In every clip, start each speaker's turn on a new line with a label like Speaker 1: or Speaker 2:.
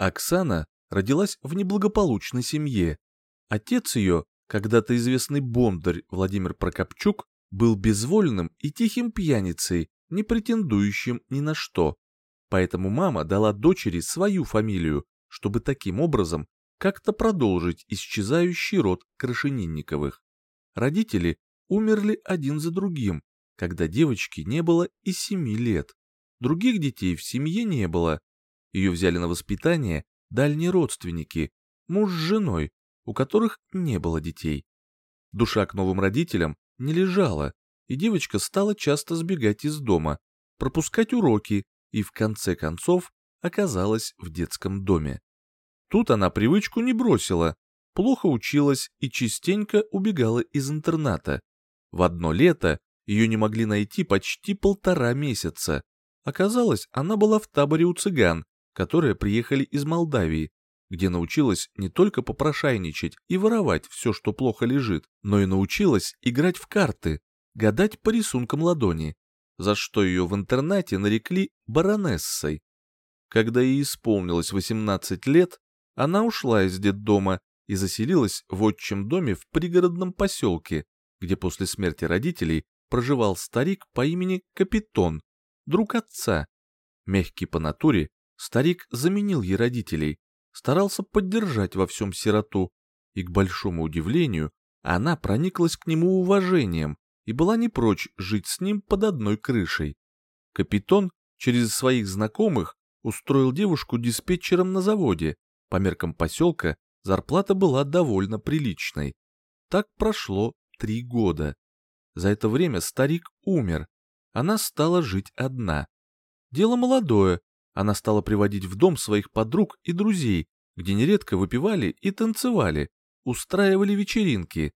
Speaker 1: Оксана родилась в неблагополучной семье. Отец ее, когда-то известный бондарь Владимир Прокопчук, был безвольным и тихим пьяницей, не претендующим ни на что. Поэтому мама дала дочери свою фамилию, чтобы таким образом как-то продолжить исчезающий род Крашенинниковых. Родители умерли один за другим, когда девочке не было и семи лет. Других детей в семье не было. Ее взяли на воспитание дальние родственники, муж с женой, у которых не было детей. Душа к новым родителям не лежала, и девочка стала часто сбегать из дома, пропускать уроки и в конце концов оказалась в детском доме. Тут она привычку не бросила, плохо училась и частенько убегала из интерната. В одно лето ее не могли найти почти полтора месяца. Оказалось, она была в таборе у цыган, которые приехали из Молдавии, где научилась не только попрошайничать и воровать все, что плохо лежит, но и научилась играть в карты, гадать по рисункам ладони, за что ее в интернате нарекли баронессой. Когда ей исполнилось 18 лет, она ушла из детдома и заселилась в отчим доме в пригородном поселке, где после смерти родителей проживал старик по имени Капитон, друг отца. Мягкий по натуре, старик заменил ей родителей, старался поддержать во всем сироту, и, к большому удивлению, она прониклась к нему уважением и была не прочь жить с ним под одной крышей. Капитон через своих знакомых устроил девушку диспетчером на заводе, по меркам поселка зарплата была довольно приличной. Так прошло три года. За это время старик умер, она стала жить одна. Дело молодое, она стала приводить в дом своих подруг и друзей, где нередко выпивали и танцевали, устраивали вечеринки.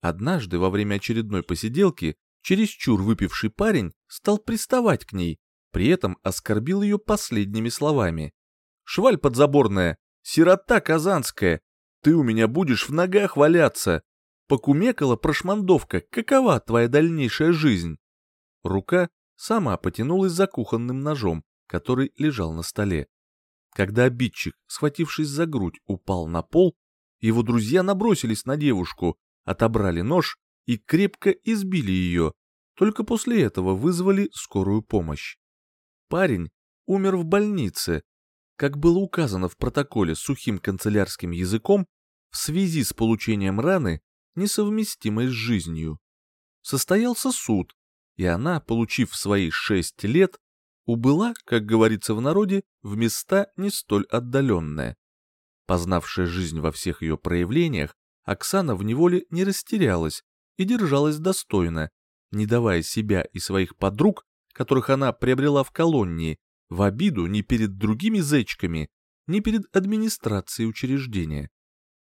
Speaker 1: Однажды во время очередной посиделки чересчур выпивший парень стал приставать к ней, при этом оскорбил ее последними словами. «Шваль подзаборная, сирота казанская, ты у меня будешь в ногах валяться. Покумекала прошмандовка, какова твоя дальнейшая жизнь?» Рука сама потянулась за кухонным ножом, который лежал на столе. Когда обидчик, схватившись за грудь, упал на пол, его друзья набросились на девушку, отобрали нож и крепко избили ее, только после этого вызвали скорую помощь. Парень умер в больнице, как было указано в протоколе сухим канцелярским языком, в связи с получением раны, несовместимой с жизнью. Состоялся суд, и она, получив свои шесть лет, убыла, как говорится в народе, в места не столь отдаленные. Познавшая жизнь во всех ее проявлениях, Оксана в неволе не растерялась и держалась достойно, не давая себя и своих подруг, которых она приобрела в колонии, в обиду ни перед другими зечками, ни перед администрацией учреждения.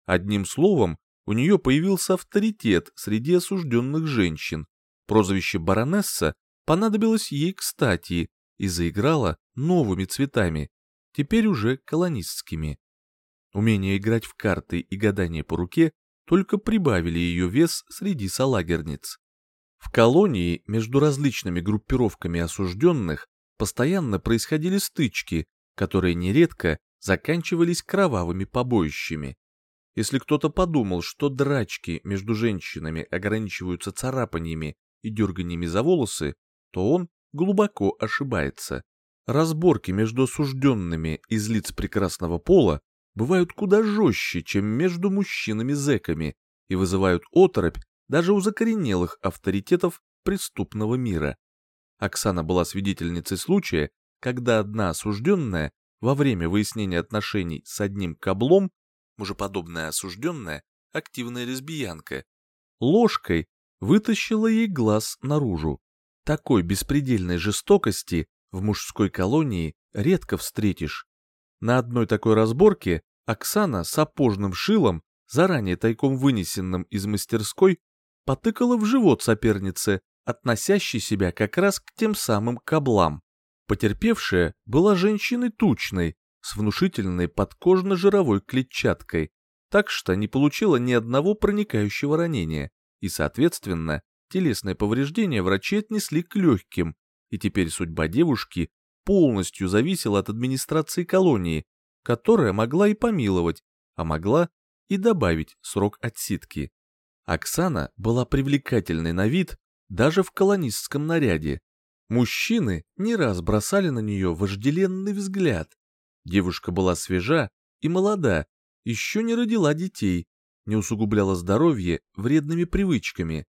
Speaker 1: Одним словом, у нее появился авторитет среди осужденных женщин. Прозвище баронесса понадобилось ей кстати, и заиграла новыми цветами, теперь уже колонистскими. Умение играть в карты и гадание по руке только прибавили ее вес среди салагерниц. В колонии между различными группировками осужденных постоянно происходили стычки, которые нередко заканчивались кровавыми побоищами. Если кто-то подумал, что драчки между женщинами ограничиваются царапаниями и дерганиями за волосы, то он глубоко ошибается. Разборки между осужденными из лиц прекрасного пола бывают куда жестче, чем между мужчинами-зэками и вызывают оторопь даже у закоренелых авторитетов преступного мира. Оксана была свидетельницей случая, когда одна осужденная во время выяснения отношений с одним каблом, мужеподобная осужденная, активная лесбиянка, ложкой вытащила ей глаз наружу. Такой беспредельной жестокости в мужской колонии редко встретишь. На одной такой разборке Оксана сапожным шилом, заранее тайком вынесенным из мастерской, потыкала в живот сопернице, относящей себя как раз к тем самым каблам. Потерпевшая была женщиной тучной, с внушительной подкожно-жировой клетчаткой, так что не получила ни одного проникающего ранения и, соответственно, телесные повреждения врачи отнесли к легким, и теперь судьба девушки полностью зависела от администрации колонии, которая могла и помиловать, а могла и добавить срок отсидки. Оксана была привлекательной на вид даже в колонистском наряде. Мужчины не раз бросали на нее вожделенный взгляд. Девушка была свежа и молода, еще не родила детей, не усугубляла здоровье вредными привычками.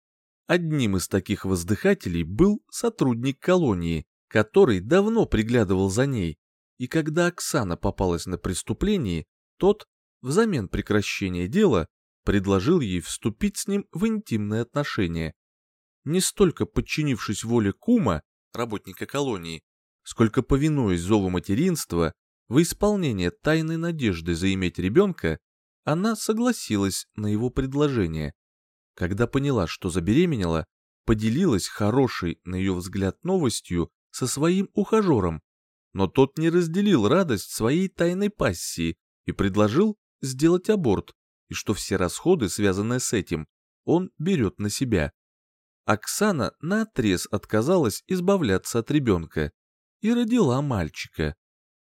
Speaker 1: Одним из таких воздыхателей был сотрудник колонии, который давно приглядывал за ней, и когда Оксана попалась на преступление, тот, взамен прекращения дела, предложил ей вступить с ним в интимные отношения. Не столько подчинившись воле кума, работника колонии, сколько повинуясь зову материнства, в исполнение тайной надежды заиметь ребенка, она согласилась на его предложение. Когда поняла, что забеременела, поделилась хорошей, на ее взгляд, новостью со своим ухажером, но тот не разделил радость своей тайной пассии и предложил сделать аборт, и что все расходы, связанные с этим, он берет на себя. Оксана наотрез отказалась избавляться от ребенка и родила мальчика.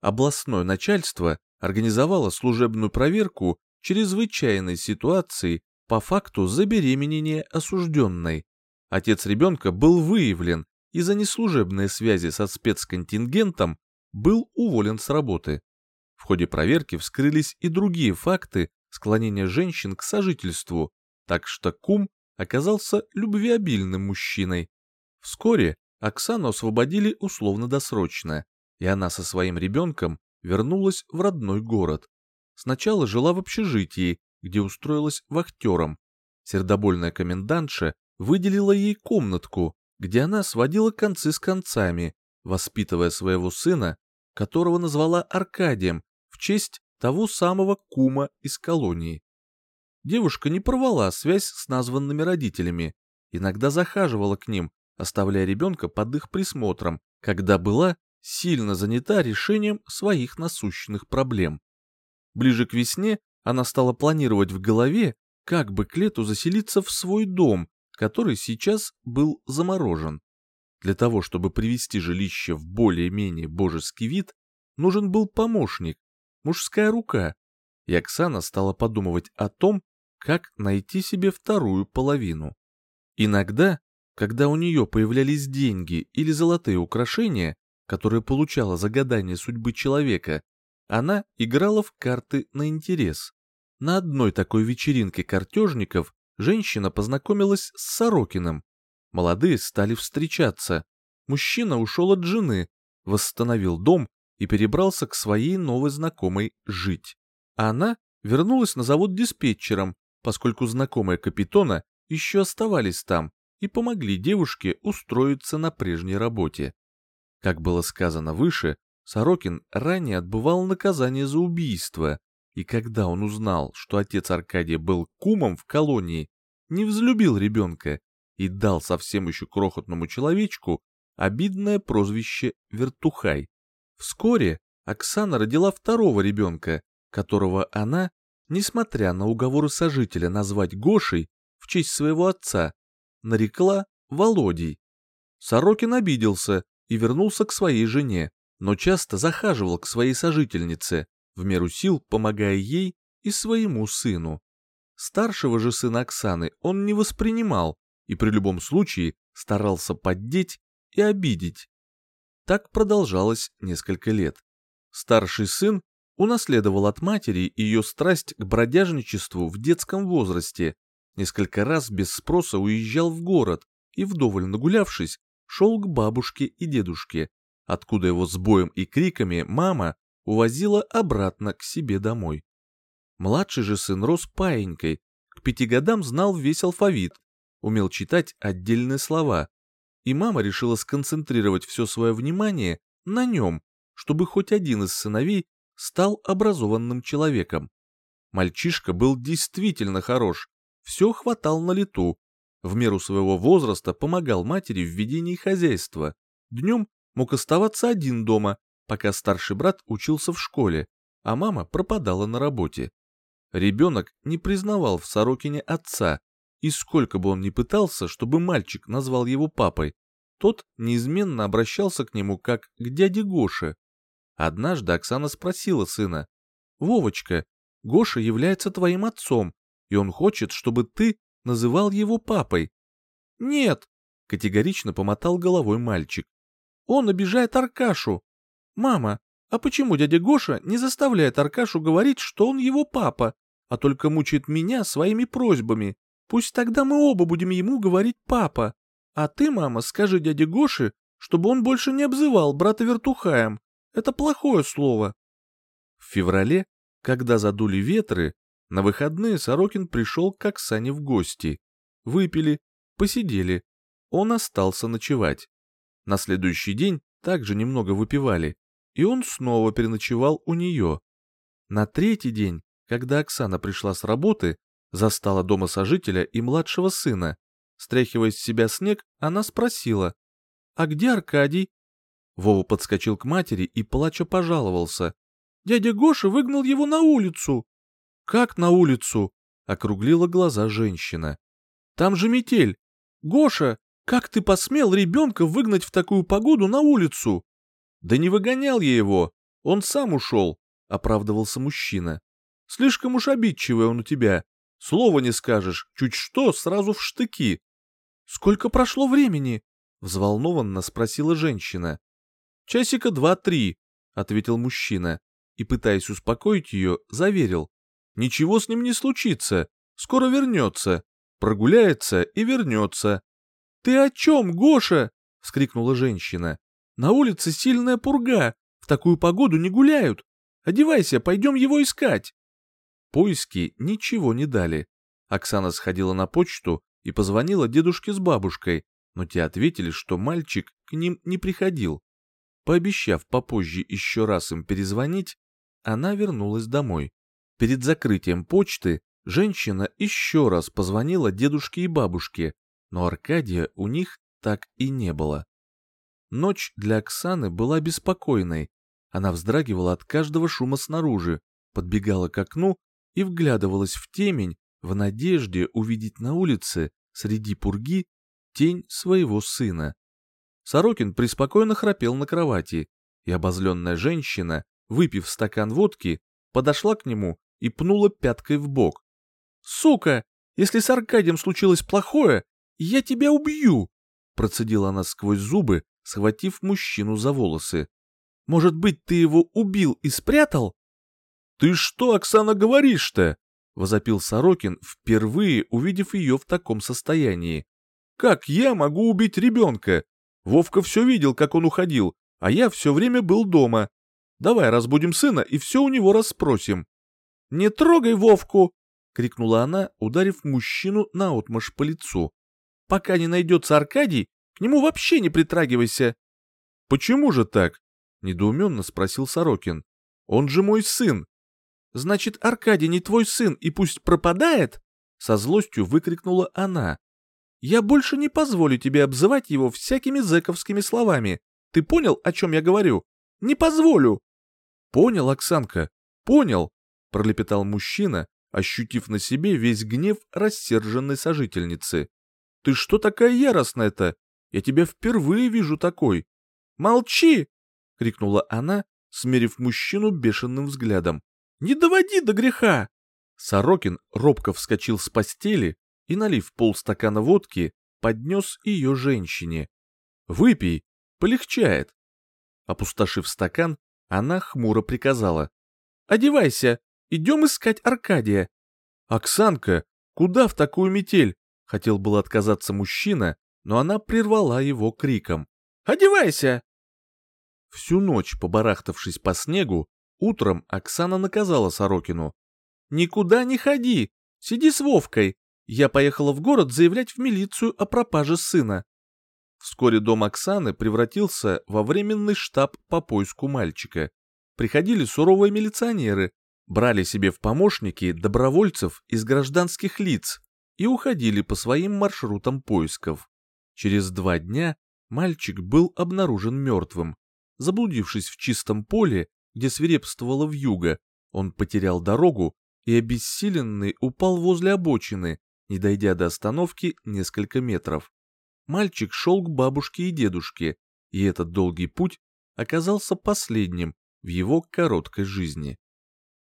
Speaker 1: Областное начальство организовало служебную проверку чрезвычайной ситуации по факту забеременения осужденной. Отец ребенка был выявлен и за неслужебные связи со спецконтингентом был уволен с работы. В ходе проверки вскрылись и другие факты склонения женщин к сожительству, так что кум оказался любвеобильным мужчиной. Вскоре Оксану освободили условно-досрочно, и она со своим ребенком вернулась в родной город. Сначала жила в общежитии, где устроилась вахтером. Сердобольная комендантша выделила ей комнатку, где она сводила концы с концами, воспитывая своего сына, которого назвала Аркадием в честь того самого кума из колонии. Девушка не порвала связь с названными родителями, иногда захаживала к ним, оставляя ребенка под их присмотром, когда была сильно занята решением своих насущных проблем. Ближе к весне она стала планировать в голове, как бы к лету заселиться в свой дом, который сейчас был заморожен. Для того, чтобы привести жилище в более-менее божеский вид, нужен был помощник, мужская рука, и Оксана стала подумывать о том, как найти себе вторую половину. Иногда, когда у нее появлялись деньги или золотые украшения, которые получала за гадание судьбы человека, она играла в карты на интерес. На одной такой вечеринке картежников женщина познакомилась с Сорокиным. Молодые стали встречаться. Мужчина ушел от жены, восстановил дом и перебрался к своей новой знакомой жить. А она вернулась на завод диспетчером, поскольку знакомые Капитона еще оставались там и помогли девушке устроиться на прежней работе. Как было сказано выше, Сорокин ранее отбывал наказание за убийство, и когда он узнал, что отец Аркадия был кумом в колонии, не взлюбил ребенка и дал совсем еще крохотному человечку обидное прозвище Вертухай. Вскоре Оксана родила второго ребенка, которого она, несмотря на уговоры сожителя назвать Гошей в честь своего отца, нарекла Володей. Сорокин обиделся и вернулся к своей жене, но часто захаживал к своей сожительнице, в меру сил помогая ей и своему сыну. Старшего же сына Оксаны он не воспринимал и при любом случае старался поддеть и обидеть. Так продолжалось несколько лет. Старший сын унаследовал от матери ее страсть к бродяжничеству в детском возрасте, несколько раз без спроса уезжал в город и, вдоволь нагулявшись, шел к бабушке и дедушке, откуда его с боем и криками мама увозила обратно к себе домой. Младший же сын рос паенькой, к пяти годам знал весь алфавит, умел читать отдельные слова, и мама решила сконцентрировать все свое внимание на нем, чтобы хоть один из сыновей стал образованным человеком. Мальчишка был действительно хорош, все хватал на лету, в меру своего возраста помогал матери в ведении хозяйства, днем мог оставаться один дома, пока старший брат учился в школе, а мама пропадала на работе. Ребенок не признавал в Сорокине отца, и сколько бы он ни пытался, чтобы мальчик назвал его папой, тот неизменно обращался к нему как к дяде Гоше. Однажды Оксана спросила сына, Вовочка, Гоша является твоим отцом, и он хочет, чтобы ты называл его папой. Нет, категорично помотал головой мальчик. Он обижает Аркашу. Мама, а почему дядя Гоша не заставляет Аркашу говорить, что он его папа, а только мучает меня своими просьбами? Пусть тогда мы оба будем ему говорить папа. А ты, мама, скажи дяде Гоше, чтобы он больше не обзывал брата вертухаем. Это плохое слово. В феврале, когда задули ветры, на выходные Сорокин пришел к Оксане в гости. Выпили, посидели. Он остался ночевать. На следующий день также немного выпивали, и он снова переночевал у нее. На третий день, когда Оксана пришла с работы, застала дома сожителя и младшего сына. Стряхивая с себя снег, она спросила, «А где Аркадий?» Вова подскочил к матери и, плача, пожаловался. «Дядя Гоша выгнал его на улицу!» «Как на улицу?» — округлила глаза женщина. «Там же метель! Гоша, как ты посмел ребенка выгнать в такую погоду на улицу?» «Да не выгонял я его, он сам ушел», — оправдывался мужчина. «Слишком уж обидчивый он у тебя. Слова не скажешь, чуть что, сразу в штыки». «Сколько прошло времени?» — взволнованно спросила женщина. «Часика два-три», — ответил мужчина, и, пытаясь успокоить ее, заверил. Ничего с ним не случится, скоро вернется, прогуляется и вернется. «Ты о чем, Гоша?» — вскрикнула женщина. «На улице сильная пурга, в такую погоду не гуляют. Одевайся, пойдем его искать». Поиски ничего не дали. Оксана сходила на почту и позвонила дедушке с бабушкой, но те ответили, что мальчик к ним не приходил. Пообещав попозже еще раз им перезвонить, она вернулась домой. Перед закрытием почты женщина еще раз позвонила дедушке и бабушке, но Аркадия у них так и не было. Ночь для Оксаны была беспокойной. Она вздрагивала от каждого шума снаружи, подбегала к окну и вглядывалась в темень в надежде увидеть на улице среди пурги тень своего сына. Сорокин преспокойно храпел на кровати, и обозленная женщина, выпив стакан водки, подошла к нему и пнула пяткой в бок. «Сука, если с Аркадием случилось плохое, я тебя убью!» Процедила она сквозь зубы, схватив мужчину за волосы. «Может быть, ты его убил и спрятал?» «Ты что, Оксана, говоришь-то?» — возопил Сорокин, впервые увидев ее в таком состоянии. «Как я могу убить ребенка? Вовка все видел, как он уходил, а я все время был дома. Давай разбудим сына и все у него расспросим. «Не трогай Вовку!» — крикнула она, ударив мужчину наотмашь по лицу. «Пока не найдется Аркадий, к нему вообще не притрагивайся!» «Почему же так?» — недоуменно спросил Сорокин. «Он же мой сын!» «Значит, Аркадий не твой сын и пусть пропадает?» Со злостью выкрикнула она. «Я больше не позволю тебе обзывать его всякими зэковскими словами. Ты понял, о чем я говорю? Не позволю!» «Понял, Оксанка, понял!» — пролепетал мужчина, ощутив на себе весь гнев рассерженной сожительницы. «Ты что такая яростная-то? Я тебя впервые вижу такой!» «Молчи!» — крикнула она, смерив мужчину бешеным взглядом. «Не доводи до греха!» Сорокин робко вскочил с постели и, налив полстакана водки, поднес ее женщине. «Выпей, полегчает!» Опустошив стакан, она хмуро приказала. «Одевайся, Идем искать Аркадия». «Оксанка, куда в такую метель?» Хотел было отказаться мужчина, но она прервала его криком. «Одевайся!» Всю ночь, побарахтавшись по снегу, утром Оксана наказала Сорокину. «Никуда не ходи! Сиди с Вовкой! Я поехала в город заявлять в милицию о пропаже сына». Вскоре дом Оксаны превратился во временный штаб по поиску мальчика. Приходили суровые милиционеры, брали себе в помощники добровольцев из гражданских лиц и уходили по своим маршрутам поисков. Через два дня мальчик был обнаружен мертвым. Заблудившись в чистом поле, где свирепствовала вьюга, он потерял дорогу и обессиленный упал возле обочины, не дойдя до остановки несколько метров. Мальчик шел к бабушке и дедушке, и этот долгий путь оказался последним в его короткой жизни.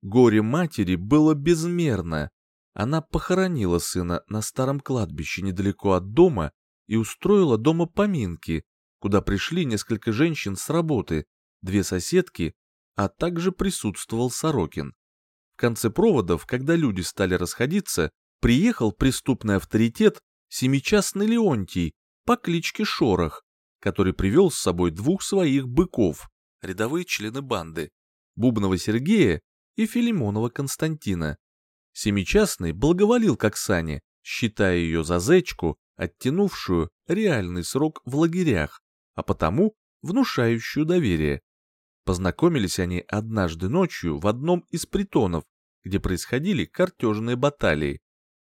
Speaker 1: Горе матери было безмерно. Она похоронила сына на старом кладбище недалеко от дома и устроила дома поминки, куда пришли несколько женщин с работы, две соседки, а также присутствовал Сорокин. В конце проводов, когда люди стали расходиться, приехал преступный авторитет семичастный Леонтий по кличке Шорох, который привел с собой двух своих быков, рядовые члены банды, Бубнова Сергея и Филимонова Константина. Семичастный благоволил к Оксане, считая ее за зечку, оттянувшую реальный срок в лагерях, а потому внушающую доверие. Познакомились они однажды ночью в одном из притонов, где происходили картежные баталии.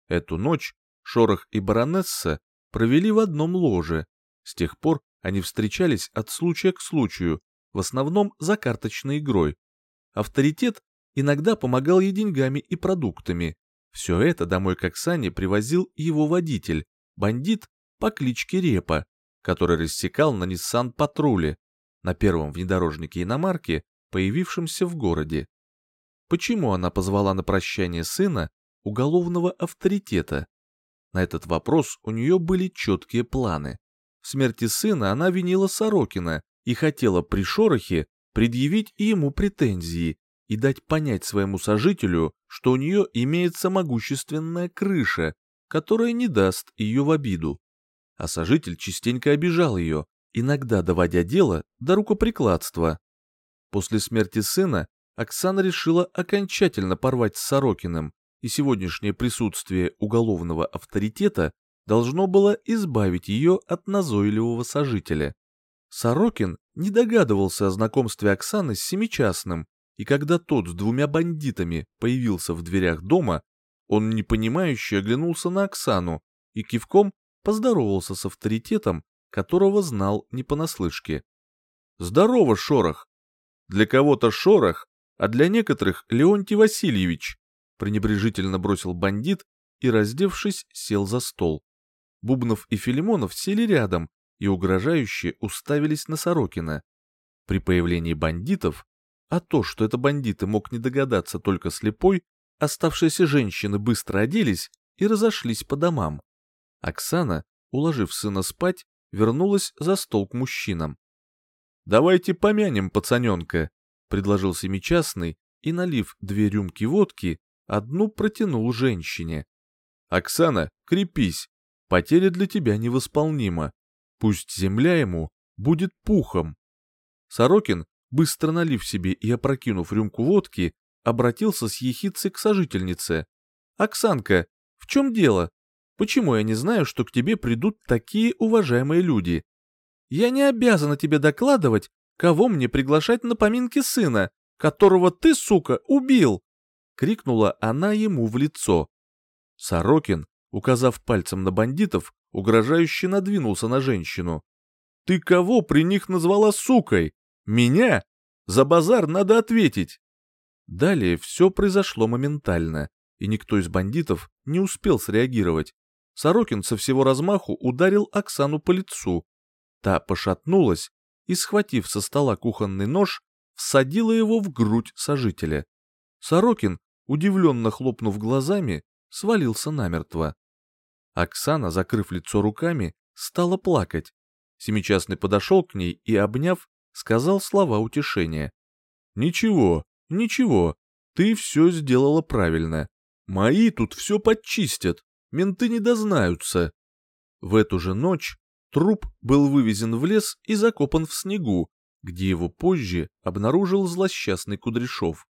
Speaker 1: Эту ночь Шорох и баронесса провели в одном ложе. С тех пор они встречались от случая к случаю, в основном за карточной игрой. Авторитет иногда помогал ей деньгами и продуктами. Все это домой к Оксане привозил его водитель, бандит по кличке Репа, который рассекал на Ниссан-патруле, на первом внедорожнике иномарки, появившемся в городе. Почему она позвала на прощание сына уголовного авторитета? На этот вопрос у нее были четкие планы. В смерти сына она винила Сорокина и хотела при шорохе предъявить ему претензии и дать понять своему сожителю, что у нее имеется могущественная крыша, которая не даст ее в обиду. А сожитель частенько обижал ее, иногда доводя дело до рукоприкладства. После смерти сына Оксана решила окончательно порвать с Сорокиным, и сегодняшнее присутствие уголовного авторитета должно было избавить ее от назойливого сожителя. Сорокин не догадывался о знакомстве Оксаны с Семичастным, и когда тот с двумя бандитами появился в дверях дома, он непонимающе оглянулся на Оксану и кивком поздоровался с авторитетом, которого знал не понаслышке. «Здорово, Шорох!» «Для кого-то Шорох, а для некоторых Леонтий Васильевич», пренебрежительно бросил бандит и, раздевшись, сел за стол. Бубнов и Филимонов сели рядом и угрожающе уставились на Сорокина. При появлении бандитов, а то, что это бандиты мог не догадаться только слепой, оставшиеся женщины быстро оделись и разошлись по домам. Оксана, уложив сына спать, вернулась за стол к мужчинам. «Давайте помянем пацаненка», — предложил семичастный и, налив две рюмки водки, одну протянул женщине. «Оксана, крепись, потеря для тебя невосполнима. Пусть земля ему будет пухом». Сорокин, быстро налив себе и опрокинув рюмку водки, обратился с ехицей к сожительнице. «Оксанка, в чем дело? Почему я не знаю, что к тебе придут такие уважаемые люди? Я не обязана тебе докладывать, кого мне приглашать на поминки сына, которого ты, сука, убил!» Крикнула она ему в лицо. Сорокин, указав пальцем на бандитов, угрожающе надвинулся на женщину. «Ты кого при них назвала сукой? Меня? За базар надо ответить!» Далее все произошло моментально, и никто из бандитов не успел среагировать. Сорокин со всего размаху ударил Оксану по лицу. Та пошатнулась и, схватив со стола кухонный нож, всадила его в грудь сожителя. Сорокин, удивленно хлопнув глазами, свалился намертво. Оксана, закрыв лицо руками, стала плакать. Семичастный подошел к ней и, обняв, сказал слова утешения. «Ничего, ничего, ты все сделала правильно. Мои тут все подчистят менты не дознаются. В эту же ночь труп был вывезен в лес и закопан в снегу, где его позже обнаружил злосчастный Кудряшов.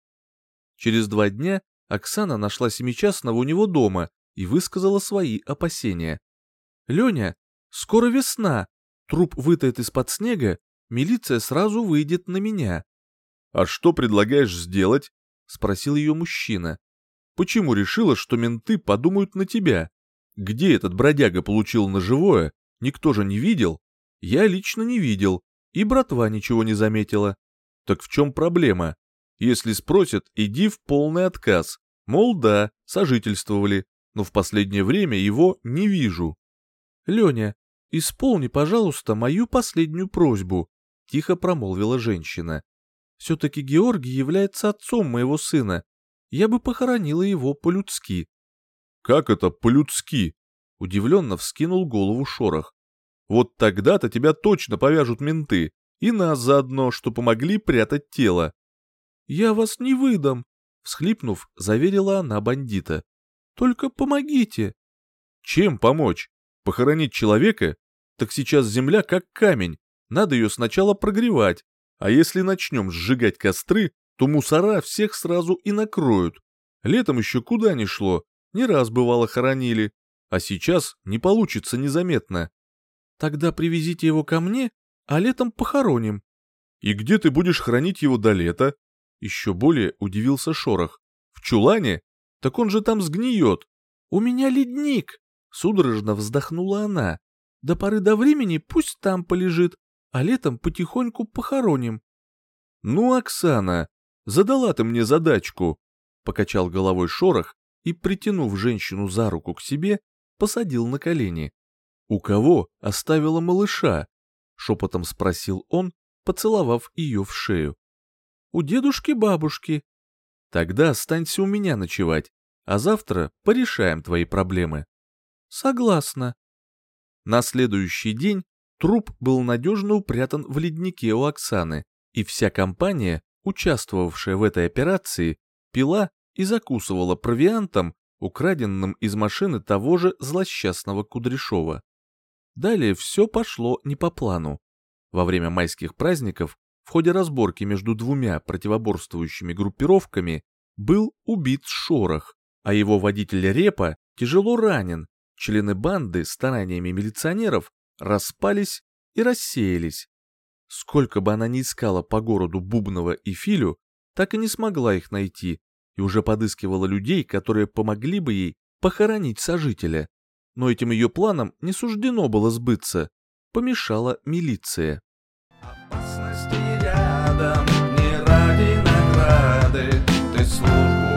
Speaker 1: Через два дня Оксана нашла семичастного у него дома и высказала свои опасения. «Леня, скоро весна, труп вытает из-под снега, милиция сразу выйдет на меня». «А что предлагаешь сделать?» — спросил ее мужчина. Почему решила, что менты подумают на тебя? Где этот бродяга получил ножевое, никто же не видел? Я лично не видел, и братва ничего не заметила. Так в чем проблема? Если спросят, иди в полный отказ. Мол, да, сожительствовали, но в последнее время его не вижу. Леня, исполни, пожалуйста, мою последнюю просьбу, тихо промолвила женщина. Все-таки Георгий является отцом моего сына, я бы похоронила его по-людски.
Speaker 2: «Как это по-людски?» — удивленно вскинул голову Шорох. «Вот тогда-то тебя точно повяжут менты, и нас заодно, что помогли прятать тело».
Speaker 1: «Я вас не выдам», — всхлипнув, заверила она бандита. «Только помогите».
Speaker 2: «Чем помочь? Похоронить человека? Так сейчас земля как камень, надо ее сначала прогревать, а если начнем сжигать костры, то мусора всех сразу и накроют. Летом еще куда ни шло, не раз бывало хоронили, а сейчас не получится незаметно.
Speaker 1: Тогда привезите его ко мне, а летом похороним.
Speaker 2: И где ты будешь хранить его до лета? Еще более удивился Шорох. В чулане? Так он же там сгниет.
Speaker 1: У меня ледник, судорожно вздохнула она. До поры до времени пусть там полежит, а летом потихоньку похороним.
Speaker 2: Ну, Оксана, задала ты мне задачку, покачал головой Шорох и, притянув женщину за руку к себе, посадил на колени. «У кого оставила малыша?» — шепотом спросил он, поцеловав ее в шею.
Speaker 1: «У дедушки-бабушки».
Speaker 2: «Тогда останься у меня ночевать, а завтра порешаем твои проблемы».
Speaker 1: «Согласна».
Speaker 2: На следующий день труп был надежно упрятан в леднике у Оксаны, и вся компания, участвовавшая в этой операции, пила и закусывала провиантом, украденным из машины того же злосчастного Кудряшова. Далее все пошло не по плану. Во время майских праздников в ходе разборки между двумя противоборствующими группировками был убит Шорох, а его водитель Репа тяжело ранен, члены банды стараниями милиционеров распались и рассеялись. Сколько бы она ни искала по городу Бубнова и Филю, так и не смогла их найти, и уже подыскивала людей, которые помогли бы ей похоронить сожителя. Но этим ее планам не суждено было сбыться. Помешала милиция. Опасности рядом, не ради награды, ты службу